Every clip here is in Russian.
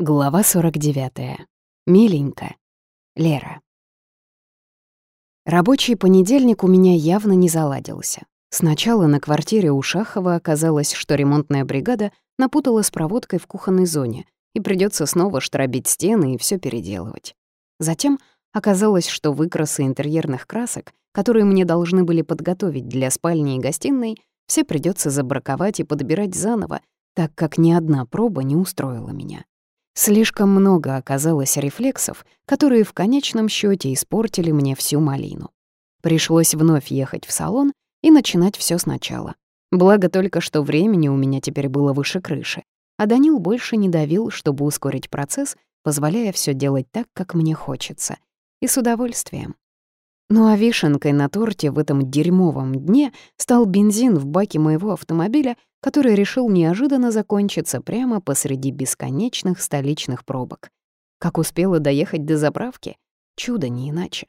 Глава 49. Миленько. Лера. Рабочий понедельник у меня явно не заладился. Сначала на квартире у Шахова оказалось, что ремонтная бригада напутала с проводкой в кухонной зоне, и придется снова штробить стены и все переделывать. Затем оказалось, что выкрасы интерьерных красок, которые мне должны были подготовить для спальни и гостиной, все придется забраковать и подбирать заново, так как ни одна проба не устроила меня. Слишком много оказалось рефлексов, которые в конечном счете испортили мне всю малину. Пришлось вновь ехать в салон и начинать все сначала. Благо только, что времени у меня теперь было выше крыши, а Данил больше не давил, чтобы ускорить процесс, позволяя все делать так, как мне хочется. И с удовольствием. Ну а вишенкой на торте в этом дерьмовом дне стал бензин в баке моего автомобиля, который решил неожиданно закончиться прямо посреди бесконечных столичных пробок. Как успела доехать до заправки? Чудо не иначе.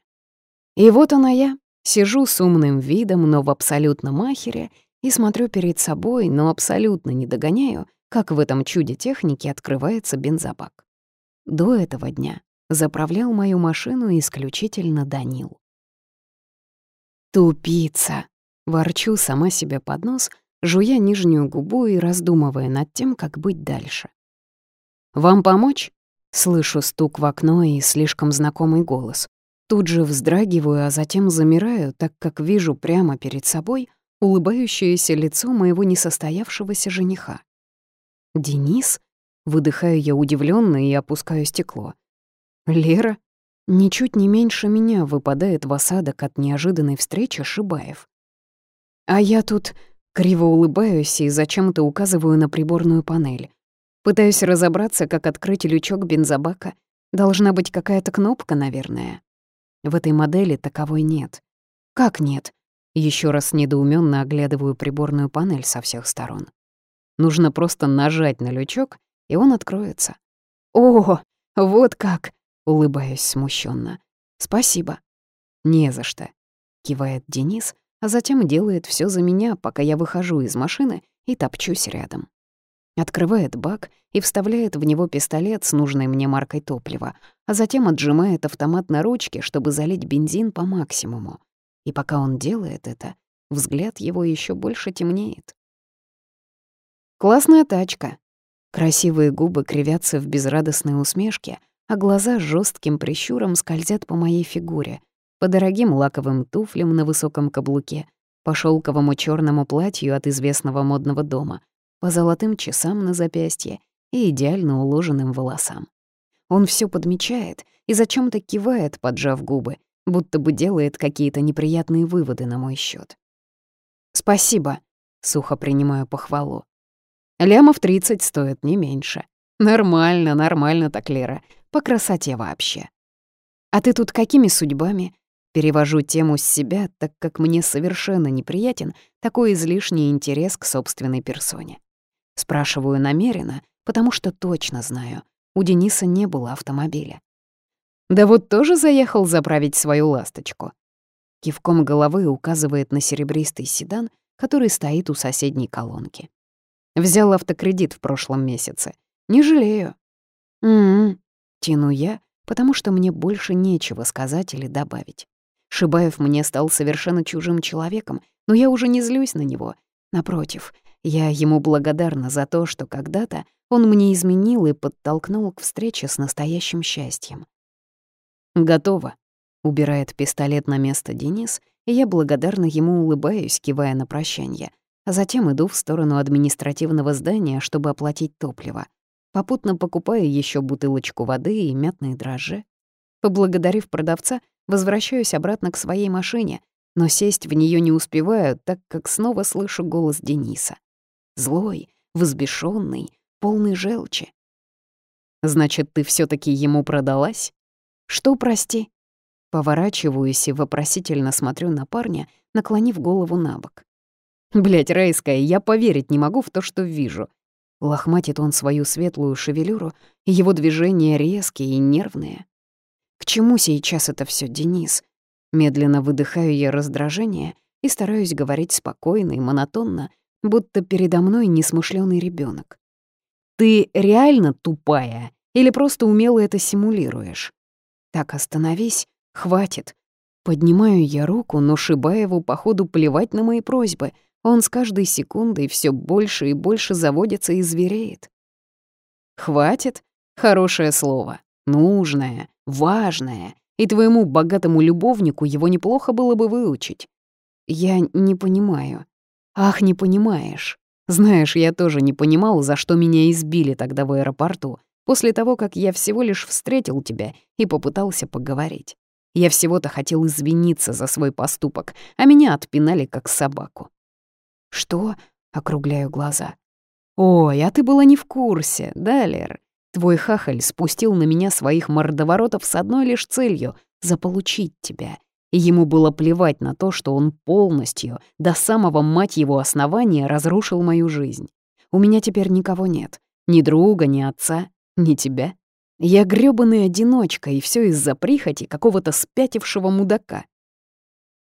И вот она я, сижу с умным видом, но в абсолютном махере, и смотрю перед собой, но абсолютно не догоняю, как в этом чуде техники открывается бензобак. До этого дня заправлял мою машину исключительно Данил. «Тупица!» — ворчу сама себе под нос, жуя нижнюю губу и раздумывая над тем, как быть дальше. «Вам помочь?» — слышу стук в окно и слишком знакомый голос. Тут же вздрагиваю, а затем замираю, так как вижу прямо перед собой улыбающееся лицо моего несостоявшегося жениха. «Денис?» — выдыхаю я удивленно и опускаю стекло. «Лера?» Ничуть не меньше меня выпадает в осадок от неожиданной встречи Шибаев. А я тут криво улыбаюсь и зачем-то указываю на приборную панель. Пытаюсь разобраться, как открыть лючок бензобака. Должна быть какая-то кнопка, наверное. В этой модели таковой нет. Как нет? Еще раз недоуменно оглядываю приборную панель со всех сторон. Нужно просто нажать на лючок, и он откроется. О, вот как! Улыбаюсь смущенно. «Спасибо». «Не за что», — кивает Денис, а затем делает все за меня, пока я выхожу из машины и топчусь рядом. Открывает бак и вставляет в него пистолет с нужной мне маркой топлива, а затем отжимает автомат на ручке, чтобы залить бензин по максимуму. И пока он делает это, взгляд его еще больше темнеет. «Классная тачка». Красивые губы кривятся в безрадостной усмешке, а глаза жестким прищуром скользят по моей фигуре, по дорогим лаковым туфлям на высоком каблуке, по шелковому черному платью от известного модного дома, по золотым часам на запястье и идеально уложенным волосам. Он все подмечает и зачем-то кивает, поджав губы, будто бы делает какие-то неприятные выводы на мой счет. «Спасибо», — сухо принимаю похвалу. «Лямов тридцать стоит не меньше. Нормально, нормально так, Лера. По красоте вообще. А ты тут какими судьбами? Перевожу тему с себя, так как мне совершенно неприятен такой излишний интерес к собственной персоне. Спрашиваю намеренно, потому что точно знаю, у Дениса не было автомобиля. Да вот тоже заехал заправить свою ласточку. Кивком головы указывает на серебристый седан, который стоит у соседней колонки. Взял автокредит в прошлом месяце. Не жалею. М-м, Тяну я, потому что мне больше нечего сказать или добавить. Шибаев мне стал совершенно чужим человеком, но я уже не злюсь на него. Напротив, я ему благодарна за то, что когда-то он мне изменил и подтолкнул к встрече с настоящим счастьем. «Готово», — убирает пистолет на место Денис, и я благодарно ему улыбаюсь, кивая на прощание, а затем иду в сторону административного здания, чтобы оплатить топливо попутно покупая еще бутылочку воды и мятные дрожжи. Поблагодарив продавца, возвращаюсь обратно к своей машине, но сесть в нее не успеваю, так как снова слышу голос Дениса. Злой, взбешенный, полный желчи. «Значит, ты все таки ему продалась?» «Что, прости?» Поворачиваюсь и вопросительно смотрю на парня, наклонив голову на бок. Блять, райская, я поверить не могу в то, что вижу. Лохматит он свою светлую шевелюру, и его движения резкие и нервные. К чему сейчас это все, Денис? Медленно выдыхаю я раздражение и стараюсь говорить спокойно и монотонно, будто передо мной несмышленый ребенок. «Ты реально тупая?» Или просто умело это симулируешь? Так, остановись, хватит. Поднимаю я руку, но Шибаеву, походу, плевать на мои просьбы. Он с каждой секундой все больше и больше заводится и звереет. Хватит? Хорошее слово. Нужное, важное. И твоему богатому любовнику его неплохо было бы выучить. Я не понимаю. Ах, не понимаешь. Знаешь, я тоже не понимал, за что меня избили тогда в аэропорту, после того, как я всего лишь встретил тебя и попытался поговорить. Я всего-то хотел извиниться за свой поступок, а меня отпинали как собаку. «Что?» — округляю глаза. «Ой, а ты была не в курсе, да, Лер? Твой хахаль спустил на меня своих мордоворотов с одной лишь целью — заполучить тебя и ему было плевать на то, что он полностью, до самого мать его основания, разрушил мою жизнь. У меня теперь никого нет. Ни друга, ни отца, ни тебя. Я грёбаный одиночка, и все из-за прихоти какого-то спятившего мудака.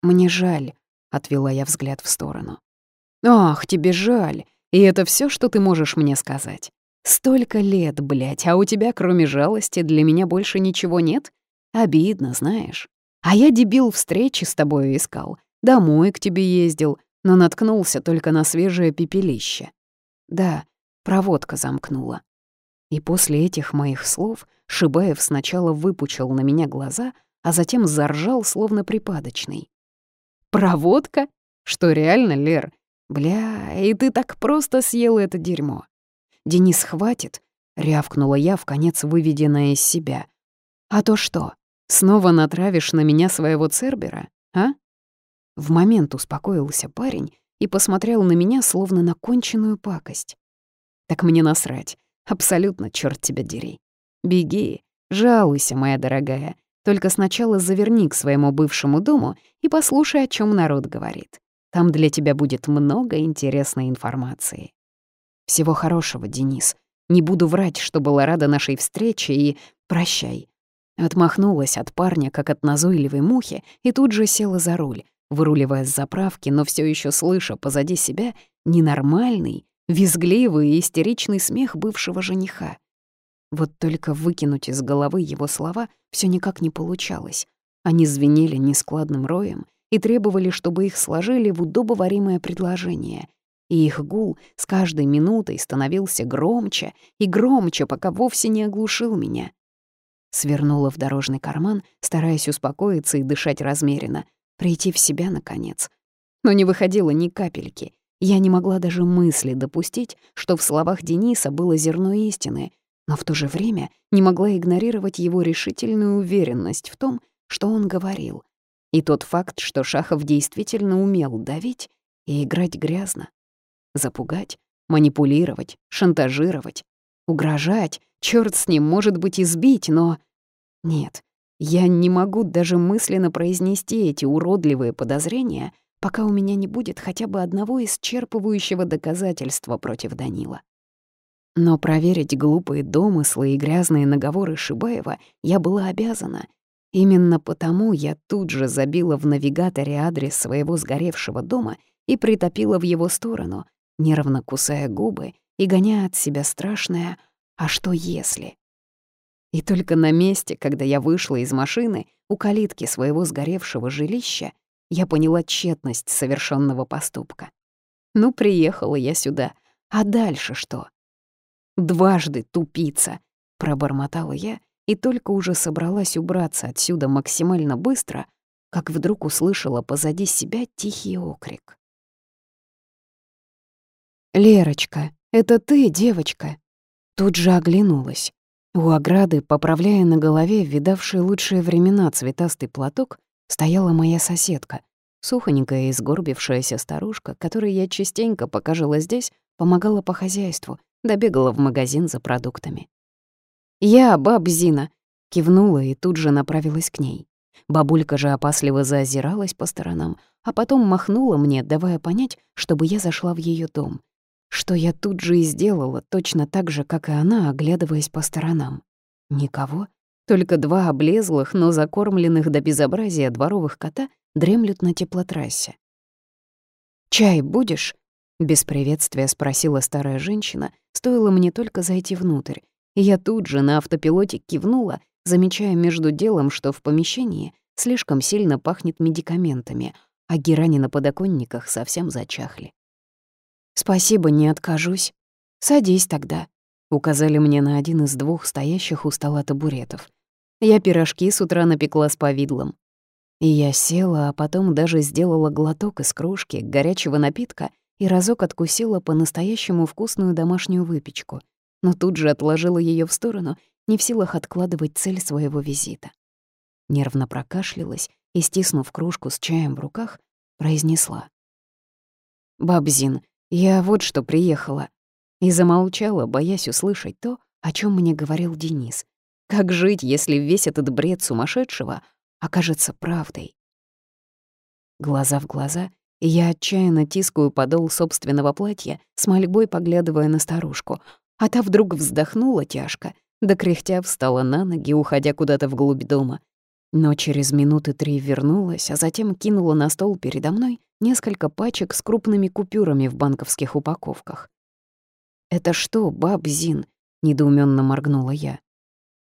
«Мне жаль», — отвела я взгляд в сторону. «Ах, тебе жаль, и это все, что ты можешь мне сказать. Столько лет, блядь, а у тебя, кроме жалости, для меня больше ничего нет? Обидно, знаешь». А я, дебил, встречи с тобой искал, домой к тебе ездил, но наткнулся только на свежее пепелище. Да, проводка замкнула. И после этих моих слов Шибаев сначала выпучил на меня глаза, а затем заржал, словно припадочный. «Проводка? Что, реально, Лер? Бля, и ты так просто съел это дерьмо. Денис, хватит!» — рявкнула я, в конец выведенная из себя. «А то что? Снова натравишь на меня своего Цербера, а?» В момент успокоился парень и посмотрел на меня, словно на конченую пакость. «Так мне насрать. Абсолютно, черт тебя дери. Беги, жалуйся, моя дорогая. Только сначала заверни к своему бывшему дому и послушай, о чем народ говорит. Там для тебя будет много интересной информации. Всего хорошего, Денис. Не буду врать, что была рада нашей встрече, и прощай. Отмахнулась от парня, как от назойливой мухи, и тут же села за руль, выруливая с заправки, но все еще слыша позади себя ненормальный, визгливый и истеричный смех бывшего жениха. Вот только выкинуть из головы его слова все никак не получалось. Они звенели нескладным роем и требовали, чтобы их сложили в удобоваримое предложение. И их гул с каждой минутой становился громче и громче, пока вовсе не оглушил меня — Свернула в дорожный карман, стараясь успокоиться и дышать размеренно, прийти в себя, наконец. Но не выходило ни капельки. Я не могла даже мысли допустить, что в словах Дениса было зерно истины, но в то же время не могла игнорировать его решительную уверенность в том, что он говорил. И тот факт, что Шахов действительно умел давить и играть грязно. Запугать, манипулировать, шантажировать, угрожать, Черт с ним, может быть, избить, но... Нет, я не могу даже мысленно произнести эти уродливые подозрения, пока у меня не будет хотя бы одного исчерпывающего доказательства против Данила. Но проверить глупые домыслы и грязные наговоры Шибаева я была обязана. Именно потому я тут же забила в навигаторе адрес своего сгоревшего дома и притопила в его сторону, нервно кусая губы и гоняя от себя страшное а что если? И только на месте, когда я вышла из машины, у калитки своего сгоревшего жилища, я поняла тщетность совершенного поступка. Ну, приехала я сюда, а дальше что? «Дважды тупица», — пробормотала я, и только уже собралась убраться отсюда максимально быстро, как вдруг услышала позади себя тихий окрик. «Лерочка, это ты, девочка?» Тут же оглянулась. У ограды, поправляя на голове видавший лучшие времена цветастый платок, стояла моя соседка, сухонькая и сгорбившаяся старушка, которой я частенько, пока жила здесь, помогала по хозяйству, добегала в магазин за продуктами. «Я, баб Зина», — кивнула и тут же направилась к ней. Бабулька же опасливо заозиралась по сторонам, а потом махнула мне, давая понять, чтобы я зашла в ее дом — что я тут же и сделала, точно так же, как и она, оглядываясь по сторонам. Никого, только два облезлых, но закормленных до безобразия дворовых кота дремлют на теплотрассе. «Чай будешь?» — без приветствия спросила старая женщина, стоило мне только зайти внутрь, я тут же на автопилоте кивнула, замечая между делом, что в помещении слишком сильно пахнет медикаментами, а герани на подоконниках совсем зачахли. «Спасибо, не откажусь. Садись тогда», — указали мне на один из двух стоящих у стола табуретов. Я пирожки с утра напекла с повидлом. И я села, а потом даже сделала глоток из кружки горячего напитка и разок откусила по-настоящему вкусную домашнюю выпечку, но тут же отложила ее в сторону, не в силах откладывать цель своего визита. Нервно прокашлялась и, стиснув кружку с чаем в руках, произнесла. «Бабзин, я вот что приехала». И замолчала, боясь услышать то, о чем мне говорил Денис. Как жить, если весь этот бред сумасшедшего окажется правдой? Глаза в глаза, я отчаянно тискаю подол собственного платья, с мольбой поглядывая на старушку, а та вдруг вздохнула тяжко, да кряхтя встала на ноги, уходя куда-то вглубь дома. Но через минуты три вернулась, а затем кинула на стол передо мной несколько пачек с крупными купюрами в банковских упаковках. «Это что, баб Зин?» — недоуменно моргнула я.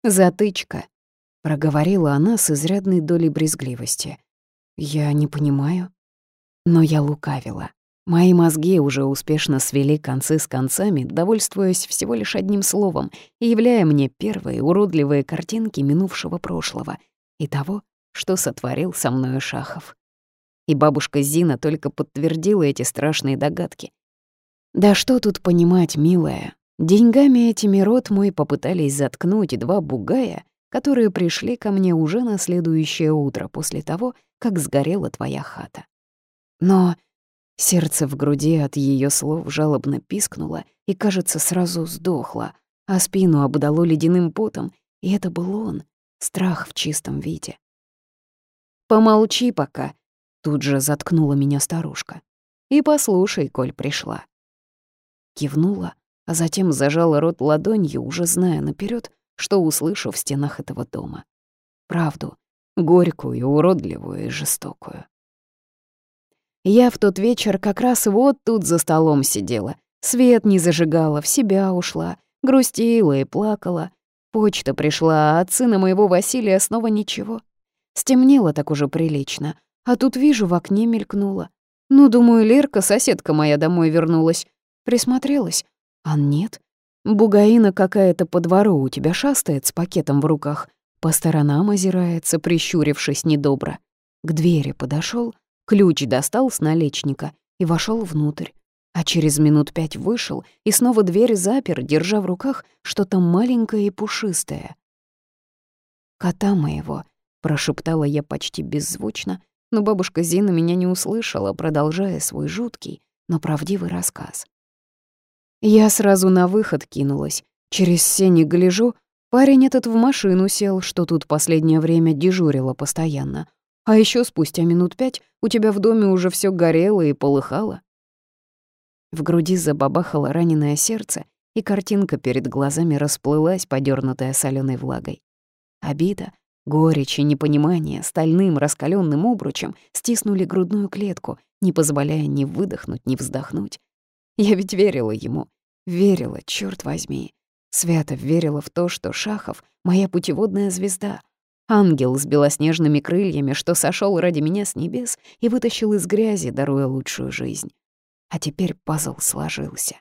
«Затычка», — проговорила она с изрядной долей брезгливости. «Я не понимаю». Но я лукавила. Мои мозги уже успешно свели концы с концами, довольствуясь всего лишь одним словом и являя мне первые уродливые картинки минувшего прошлого и того, что сотворил со мною Шахов. И бабушка Зина только подтвердила эти страшные догадки. Да что тут понимать, милая, Деньгами этими рот мой попытались заткнуть два бугая, которые пришли ко мне уже на следующее утро после того, как сгорела твоя хата. Но сердце в груди от ее слов жалобно пискнуло и, кажется, сразу сдохло, а спину обдало ледяным потом, и это был он, страх в чистом виде. «Помолчи пока», — тут же заткнула меня старушка. «И послушай, коль пришла». Кивнула, а затем зажала рот ладонью, уже зная наперед, что услышу в стенах этого дома. Правду, горькую, уродливую и жестокую. Я в тот вечер как раз вот тут за столом сидела, свет не зажигала, в себя ушла, грустила и плакала. Почта пришла, а от сына моего Василия снова ничего. Стемнело так уже прилично, а тут вижу, в окне мелькнула. Ну, думаю, Лерка, соседка моя, домой вернулась. Присмотрелась, а нет. Бугаина какая-то по двору у тебя шастает с пакетом в руках, по сторонам озирается, прищурившись недобро. К двери подошел, ключ достал с наличника и вошел внутрь. А через минут пять вышел и снова дверь запер, держа в руках что-то маленькое и пушистое. «Кота моего», — прошептала я почти беззвучно, но бабушка Зина меня не услышала, продолжая свой жуткий, но правдивый рассказ. Я сразу на выход кинулась. Через сени гляжу, парень этот в машину сел, что тут последнее время дежурила постоянно. А еще спустя минут пять у тебя в доме уже все горело и полыхало. В груди забабахало раненое сердце, и картинка перед глазами расплылась, подернутая соленой влагой. Обида, горечь и непонимание стальным раскаленным обручем стиснули грудную клетку, не позволяя ни выдохнуть, ни вздохнуть. Я ведь верила ему. Верила, черт возьми. Свято верила в то, что Шахов — моя путеводная звезда. Ангел с белоснежными крыльями, что сошел ради меня с небес и вытащил из грязи, даруя лучшую жизнь. А теперь пазл сложился.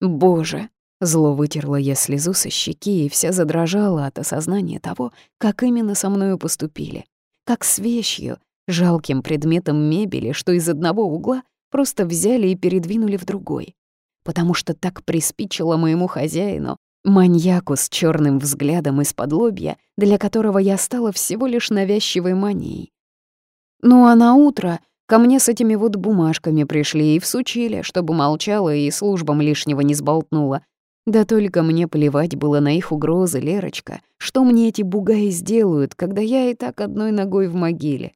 Боже! Зло вытерла я слезу со щеки и вся задрожала от осознания того, как именно со мною поступили. Как с вещью, жалким предметом мебели, что из одного угла просто взяли и передвинули в другой. Потому что так приспичило моему хозяину, маньяку с черным взглядом из-под лобья, для которого я стала всего лишь навязчивой манией. Ну а на утро ко мне с этими вот бумажками пришли и всучили, чтобы молчала и службам лишнего не сболтнула. Да только мне плевать было на их угрозы, Лерочка, что мне эти бугаи сделают, когда я и так одной ногой в могиле.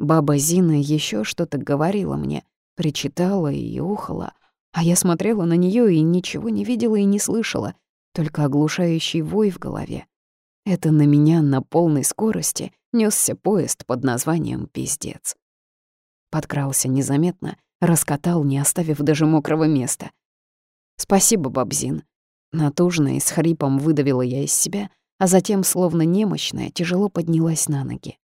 Баба Зина еще что-то говорила мне, причитала и ухала, а я смотрела на нее и ничего не видела и не слышала, только оглушающий вой в голове. Это на меня на полной скорости несся поезд под названием «Пиздец». Подкрался незаметно, раскатал, не оставив даже мокрого места. «Спасибо, Бабзин». Натужно и с хрипом выдавила я из себя, а затем, словно немощная, тяжело поднялась на ноги.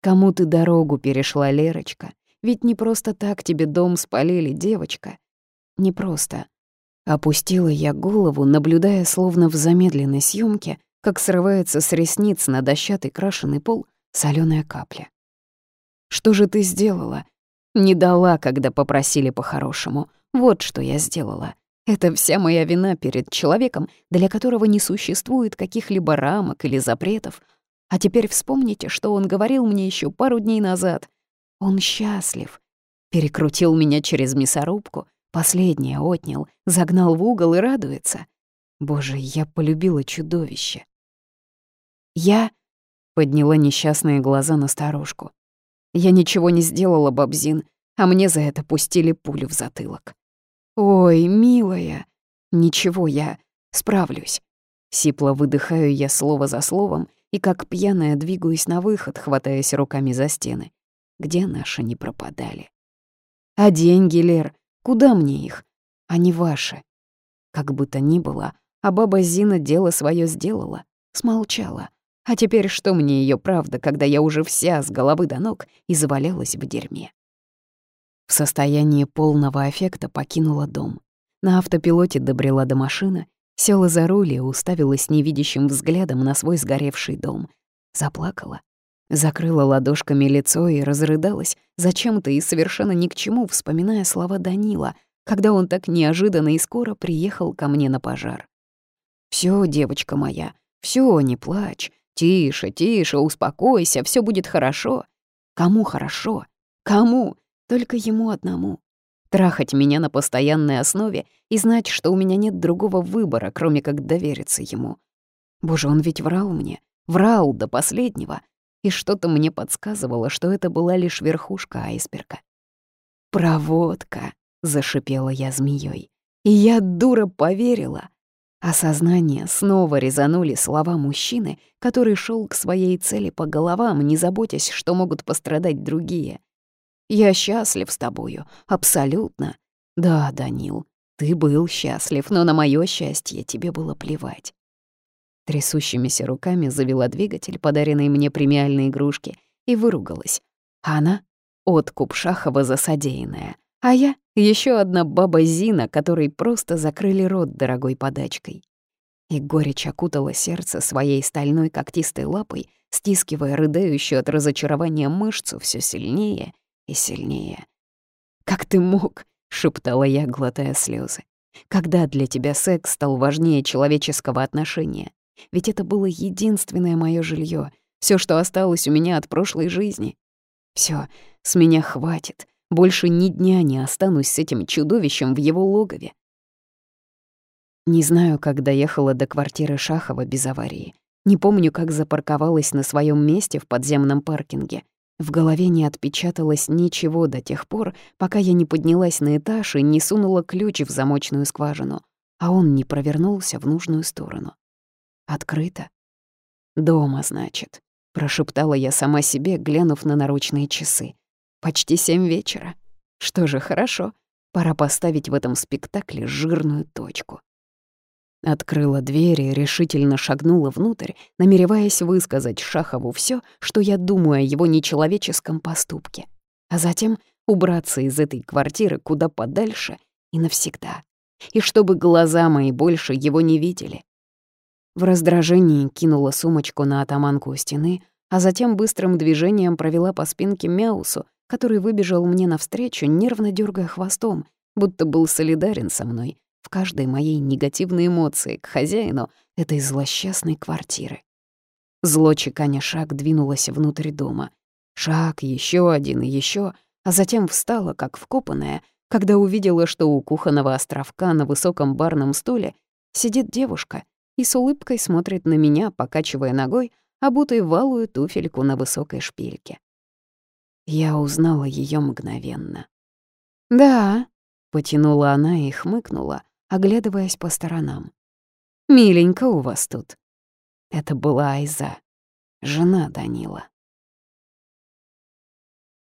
«Кому ты дорогу перешла, Лерочка? Ведь не просто так тебе дом спалили, девочка. Не просто. Опустила я голову, наблюдая, словно в замедленной съемке, как срывается с ресниц на дощатый крашеный пол соленая капля. «Что же ты сделала?» «Не дала, когда попросили по-хорошему. Вот что я сделала. Это вся моя вина перед человеком, для которого не существует каких-либо рамок или запретов. А теперь вспомните, что он говорил мне еще пару дней назад. Он счастлив. Перекрутил меня через мясорубку, последнее отнял, загнал в угол и радуется. Боже, я полюбила чудовище. Я подняла несчастные глаза на старушку. Я ничего не сделала, бабзин, а мне за это пустили пулю в затылок. «Ой, милая, ничего, я справлюсь». Сипло выдыхаю я слово за словом и как пьяная двигаюсь на выход, хватаясь руками за стены. Где наши не пропадали? А деньги, Лер, куда мне их? Они ваши. Как бы то ни было, а баба Зина дело свое сделала, смолчала. А теперь что мне ее правда, когда я уже вся с головы до ног и завалялась в дерьме? В состоянии полного аффекта покинула дом. На автопилоте добрела до машины, села за руль и уставилась невидящим взглядом на свой сгоревший дом. Заплакала, закрыла ладошками лицо и разрыдалась, зачем-то и совершенно ни к чему, вспоминая слова Данила, когда он так неожиданно и скоро приехал ко мне на пожар. «Всё, девочка моя, всё, не плачь, «Тише, тише, успокойся, все будет хорошо». Кому хорошо? Кому? Только ему одному. Трахать меня на постоянной основе и знать, что у меня нет другого выбора, кроме как довериться ему. Боже, он ведь врал мне, врал до последнего, и что-то мне подсказывало, что это была лишь верхушка айсберга. «Проводка», — зашипела я змеей. И я, дура, поверила. Осознание снова резанули слова мужчины, который шел к своей цели по головам, не заботясь, что могут пострадать другие. «Я счастлив с тобою, абсолютно. Да, Данил, ты был счастлив, но на мое счастье тебе было плевать». Трясущимися руками завела двигатель, подаренный мне премиальной игрушки, и выругалась. Она — откуп Шахова за содеянное — а я — еще одна баба Зина, которой просто закрыли рот дорогой подачкой. И горечь окутала сердце своей стальной когтистой лапой, стискивая рыдающую от разочарования мышцу все сильнее и сильнее. «Как ты мог?» — шептала я, глотая слезы. «Когда для тебя секс стал важнее человеческого отношения? Ведь это было единственное мое жилье, все, что осталось у меня от прошлой жизни. Все, с меня хватит. Больше ни дня не останусь с этим чудовищем в его логове. Не знаю, как доехала до квартиры Шахова без аварии. Не помню, как запарковалась на своем месте в подземном паркинге. В голове не отпечаталось ничего до тех пор, пока я не поднялась на этаж и не сунула ключ в замочную скважину, а он не провернулся в нужную сторону. Открыто. «Дома, значит», — прошептала я сама себе, глянув на наручные часы. Почти семь вечера. Что же, хорошо. Пора поставить в этом спектакле жирную точку. Открыла дверь и решительно шагнула внутрь, намереваясь высказать Шахову все, что я думаю о его нечеловеческом поступке, а затем убраться из этой квартиры куда подальше и навсегда, и чтобы глаза мои больше его не видели. В раздражении кинула сумочку на атаманку у стены, а затем быстрым движением провела по спинке Мяусу, который выбежал мне навстречу, нервно дергая хвостом, будто был солидарен со мной в каждой моей негативной эмоции к хозяину этой злосчастной квартиры. Зло чеканя шаг двинулось внутрь дома. Шаг, еще один и еще, а затем встала, как вкопанная, когда увидела, что у кухонного островка на высоком барном стуле сидит девушка и с улыбкой смотрит на меня, покачивая ногой, обутой валую туфельку на высокой шпильке. Я узнала ее мгновенно. «Да», — потянула она и хмыкнула, оглядываясь по сторонам. «Миленько у вас тут». Это была Айза, жена Данила.